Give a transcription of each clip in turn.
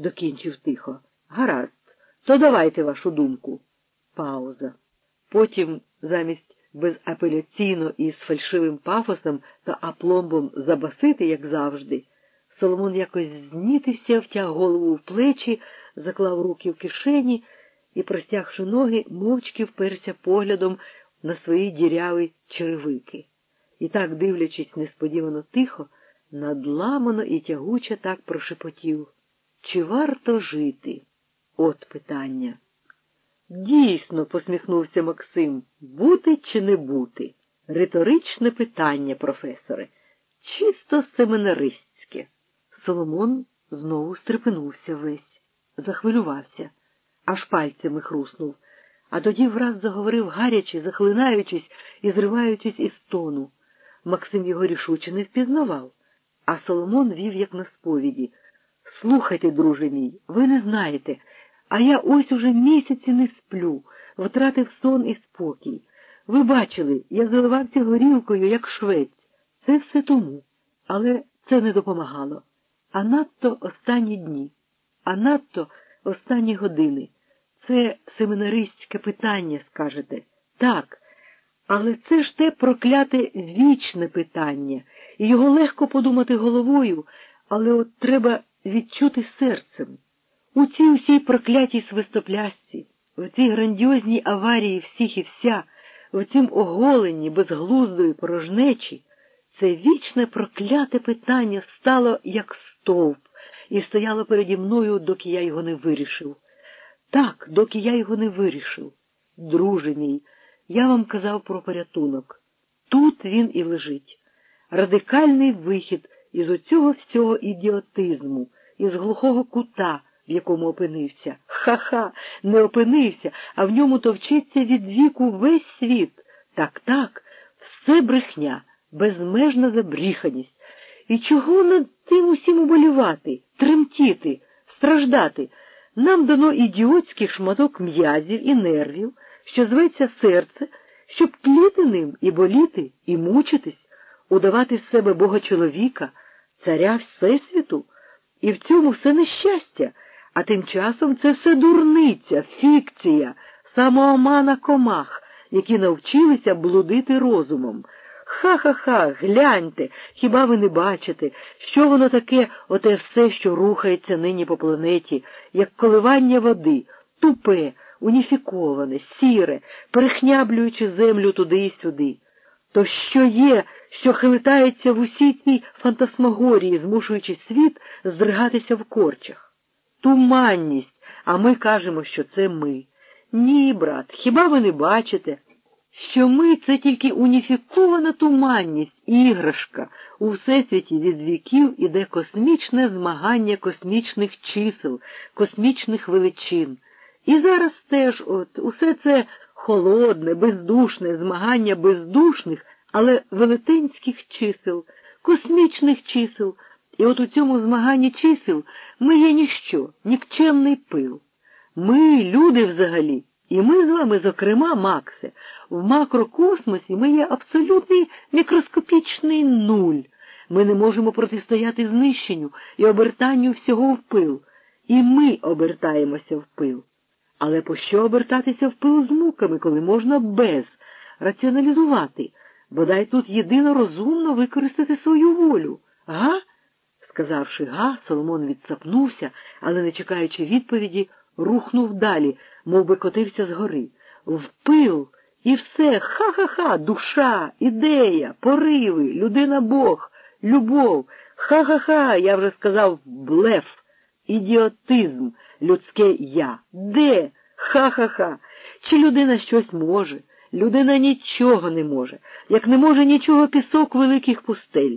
докінчив тихо. Гаразд, то давайте вашу думку. Пауза. Потім, замість безапеляційно і з фальшивим пафосом та апломбом забасити, як завжди, Соломон якось знітився, втяг голову в плечі, заклав руки в кишені і, простягши ноги, мовчки вперся поглядом на свої діряві черевики. І так, дивлячись несподівано тихо, надламано і тягуче так прошепотів. Чи варто жити? От питання. Дійсно, посміхнувся Максим, бути чи не бути? Риторичне питання, професоре, чисто семинаристське. Соломон знову стрепенувся весь, захвилювався, аж пальцями хруснув, а тоді враз заговорив гаряче, захлинаючись і зриваючись із тону. Максим його рішуче не впізнавав, а Соломон вів, як на сповіді. Слухайте, друже мій, ви не знаєте, а я ось уже місяці не сплю, втратив сон і спокій. Ви бачили, я заливався горілкою, як швець. Це все тому. Але це не допомагало. А надто останні дні, а надто останні години. Це семинаристське питання, скажете. Так. Але це ж те прокляте вічне питання, і його легко подумати головою, але от треба відчути серцем. У цій усій проклятій свистоплясці, в цій грандіозній аварії всіх і вся, в цім оголенні безглуздої порожнечі, це вічне прокляте питання стало як стовп і стояло переді мною, доки я його не вирішив. Так, доки я його не вирішив. Друже мій, я вам казав про порятунок. Тут він і лежить. Радикальний вихід із оцього всього ідіотизму, із глухого кута, в якому опинився. Ха-ха, не опинився, а в ньому товчиться від віку весь світ. Так, так, все брехня, безмежна забріханість. І чого над тим усім уболівати, тремтіти, страждати? Нам дано ідіотський шматок м'язів і нервів, що зветься серце, щоб тліти ним і боліти, і мучитись, удавати з себе Бога чоловіка, царя Всесвіту, і в цьому все нещастя, а тим часом це все дурниця, фікція, самоомана комах, які навчилися блудити розумом. Ха-ха-ха, гляньте, хіба ви не бачите, що воно таке, оте все, що рухається нині по планеті, як коливання води, тупе, уніфіковане, сіре, перехняблюючи землю туди і сюди. То що є, що хилитається в усій цій фантасмагорії, змушуючи світ здригатися в корчах? Туманність, а ми кажемо, що це ми. Ні, брат, хіба ви не бачите? що ми це тільки уніфікована туманність, іграшка у всесвіті від віків іде космічне змагання космічних чисел, космічних величин. І зараз теж от усе це холодне, бездушне змагання бездушних, але велетенських чисел, космічних чисел. І от у цьому змаганні чисел ми є ніщо, нікчемний пил. Ми, люди взагалі. І ми з вами, зокрема, Максе, в макрокосмосі ми є абсолютний мікроскопічний нуль. Ми не можемо протистояти знищенню і обертанню всього в пил. І ми обертаємося в пил. Але пощо обертатися в пил з муками, коли можна без? Раціоналізувати? Бодай тут єдино розумно використати свою волю. Га? Сказавши га, Соломон відсапнувся, але, не чекаючи відповіді, рухнув далі, мов би котився згори. Впил і все! Ха-ха-ха, душа, ідея, пориви, людина Бог, любов. Ха-ха-ха, я вже сказав блеф, ідіотизм, людське я. Де? Ха-ха-ха. Чи людина щось може? Людина нічого не може, як не може нічого пісок великих пустель.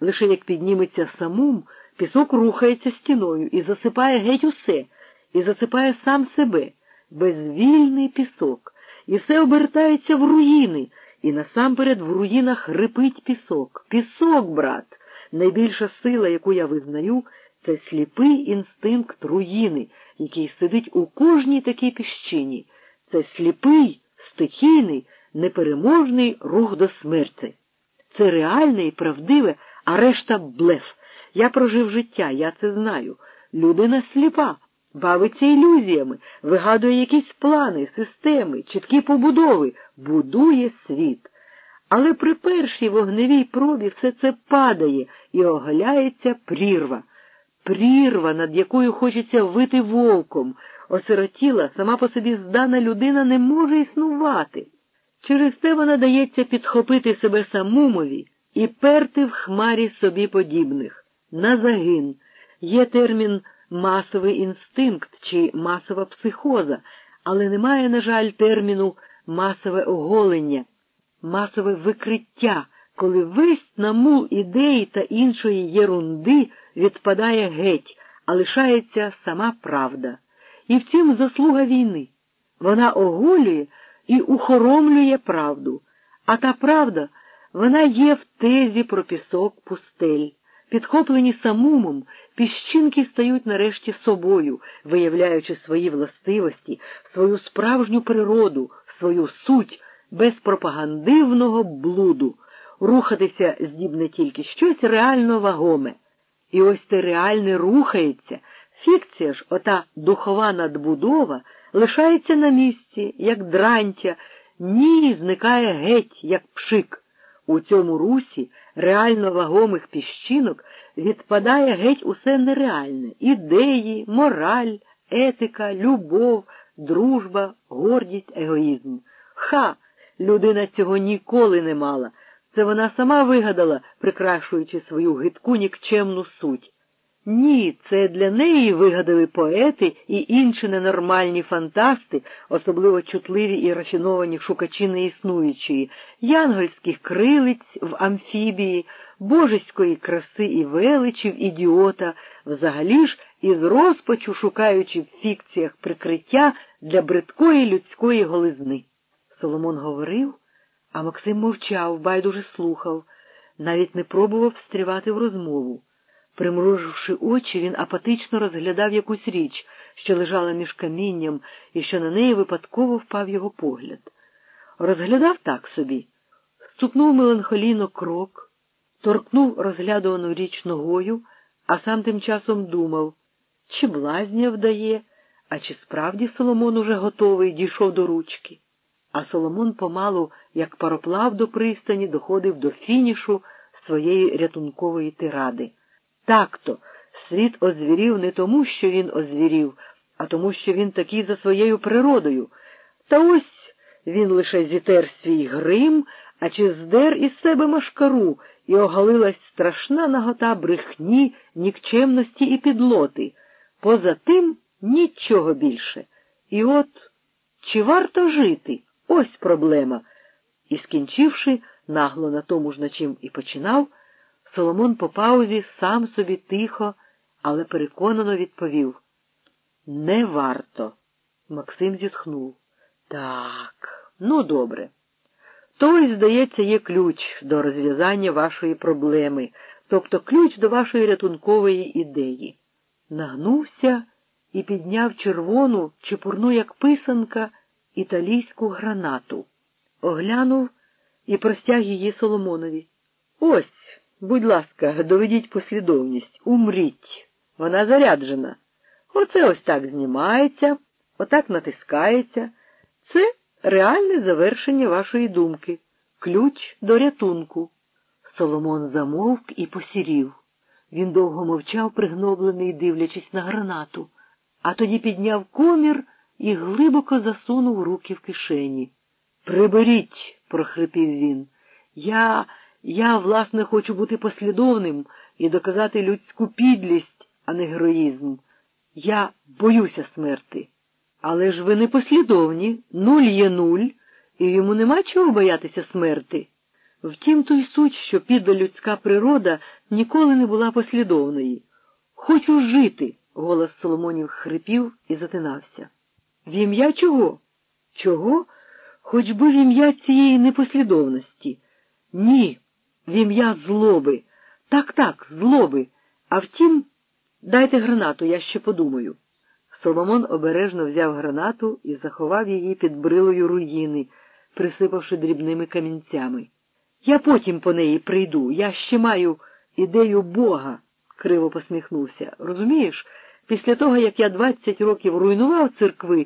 Лише як підніметься самум, пісок рухається стіною і засипає геть усе і засипає сам себе, безвільний пісок, і все обертається в руїни, і насамперед в руїнах рипить пісок. Пісок, брат, найбільша сила, яку я визнаю, це сліпий інстинкт руїни, який сидить у кожній такій піщині. Це сліпий, стихійний, непереможний рух до смерті. Це реальне і правдиве, а решта блеф. Я прожив життя, я це знаю. Людина сліпа, бавиться ілюзіями, вигадує якісь плани, системи, чіткі побудови, будує світ. Але при першій вогневій пробі все це падає і оголяється прірва. Прірва, над якою хочеться вити вовком, осиротіла, сама по собі здана людина не може існувати. Через це вона дається підхопити себе самумові і перти в хмарі собі подібних. На загин є термін масовий інстинкт чи масова психоза, але немає, на жаль, терміну масове оголення, масове викриття, коли весь намул ідеї та іншої єрунди відпадає геть, а лишається сама правда. І в цім заслуга війни. Вона оголює і ухоромлює правду, а та правда, вона є в тезі про пісок пустель. Підхоплені самумом, піщинки стають нарешті собою, виявляючи свої властивості, свою справжню природу, свою суть без пропагандивного блуду. Рухатися здібне тільки щось реально вагоме. І ось те реальне рухається. Фікція ж, ота духова надбудова, лишається на місці, як дрантя, ні, зникає геть, як пшик. У цьому русі реально вагомих піщинок відпадає геть усе нереальне ідеї, мораль, етика, любов, дружба, гордість, егоїзм. Ха! Людина цього ніколи не мала. Це вона сама вигадала, прикрашуючи свою гидку нікчемну суть. Ні, це для неї вигадали поети і інші ненормальні фантасти, особливо чутливі і рафіновані шукачі неіснуючої, янгольських крилиць в амфібії, божеської краси і величів ідіота, взагалі ж із розпачу шукаючи в фікціях прикриття для бридкої людської голизни. Соломон говорив, а Максим мовчав, байдуже слухав, навіть не пробував встрівати в розмову. Примруживши очі, він апатично розглядав якусь річ, що лежала між камінням, і що на неї випадково впав його погляд. Розглядав так собі, ступнув меланхолійно крок, торкнув розглядувану річ ногою, а сам тим часом думав, чи блазня вдає, а чи справді Соломон уже готовий дійшов до ручки. А Соломон помалу, як пароплав до пристані, доходив до фінішу своєї рятункової тиради. Так-то світ озвірів не тому, що він озвірів, а тому, що він такий за своєю природою. Та ось він лише зітер свій грим, а чи здер із себе машкару, і оголилась страшна нагота брехні, нікчемності і підлоти. Поза тим нічого більше. І от чи варто жити? Ось проблема. І, скінчивши, нагло на тому ж, на чим і починав, Соломон по паузі сам собі тихо, але переконано відповів Не варто. Максим зітхнув. Так, ну добре. То ось, здається, є ключ до розв'язання вашої проблеми, тобто ключ до вашої рятункової ідеї. Нагнувся і підняв червону, чепурну, як писанка, італійську гранату. Оглянув і простяг її Соломонові. Ось. Будь ласка, доведіть послідовність, умріть. Вона заряджена. Оце ось так знімається, отак натискається. Це реальне завершення вашої думки, ключ до рятунку. Соломон замовк і посірів. Він довго мовчав, пригноблений, дивлячись на гранату, а тоді підняв комір і глибоко засунув руки в кишені. Приберіть, прохрипів він. Я. Я, власне, хочу бути послідовним і доказати людську підлість, а не героїзм. Я боюся смерти. Але ж ви не послідовні, нуль є нуль, і йому нема чого боятися смерти. Втім, той суть, що підла людська природа ніколи не була послідовної. Хочу жити, голос Соломонів хрипів і затинався. В ім'я чого? Чого? Хоч би в ім'я цієї непослідовності. Ні в ім'я злоби. Так, так, злоби. А втім, дайте гранату, я ще подумаю. Соломон обережно взяв гранату і заховав її під брилою руїни, присипавши дрібними камінцями. Я потім по неї прийду. Я ще маю ідею Бога, криво посміхнувся. Розумієш, Після того, як я двадцять років руйнував церкви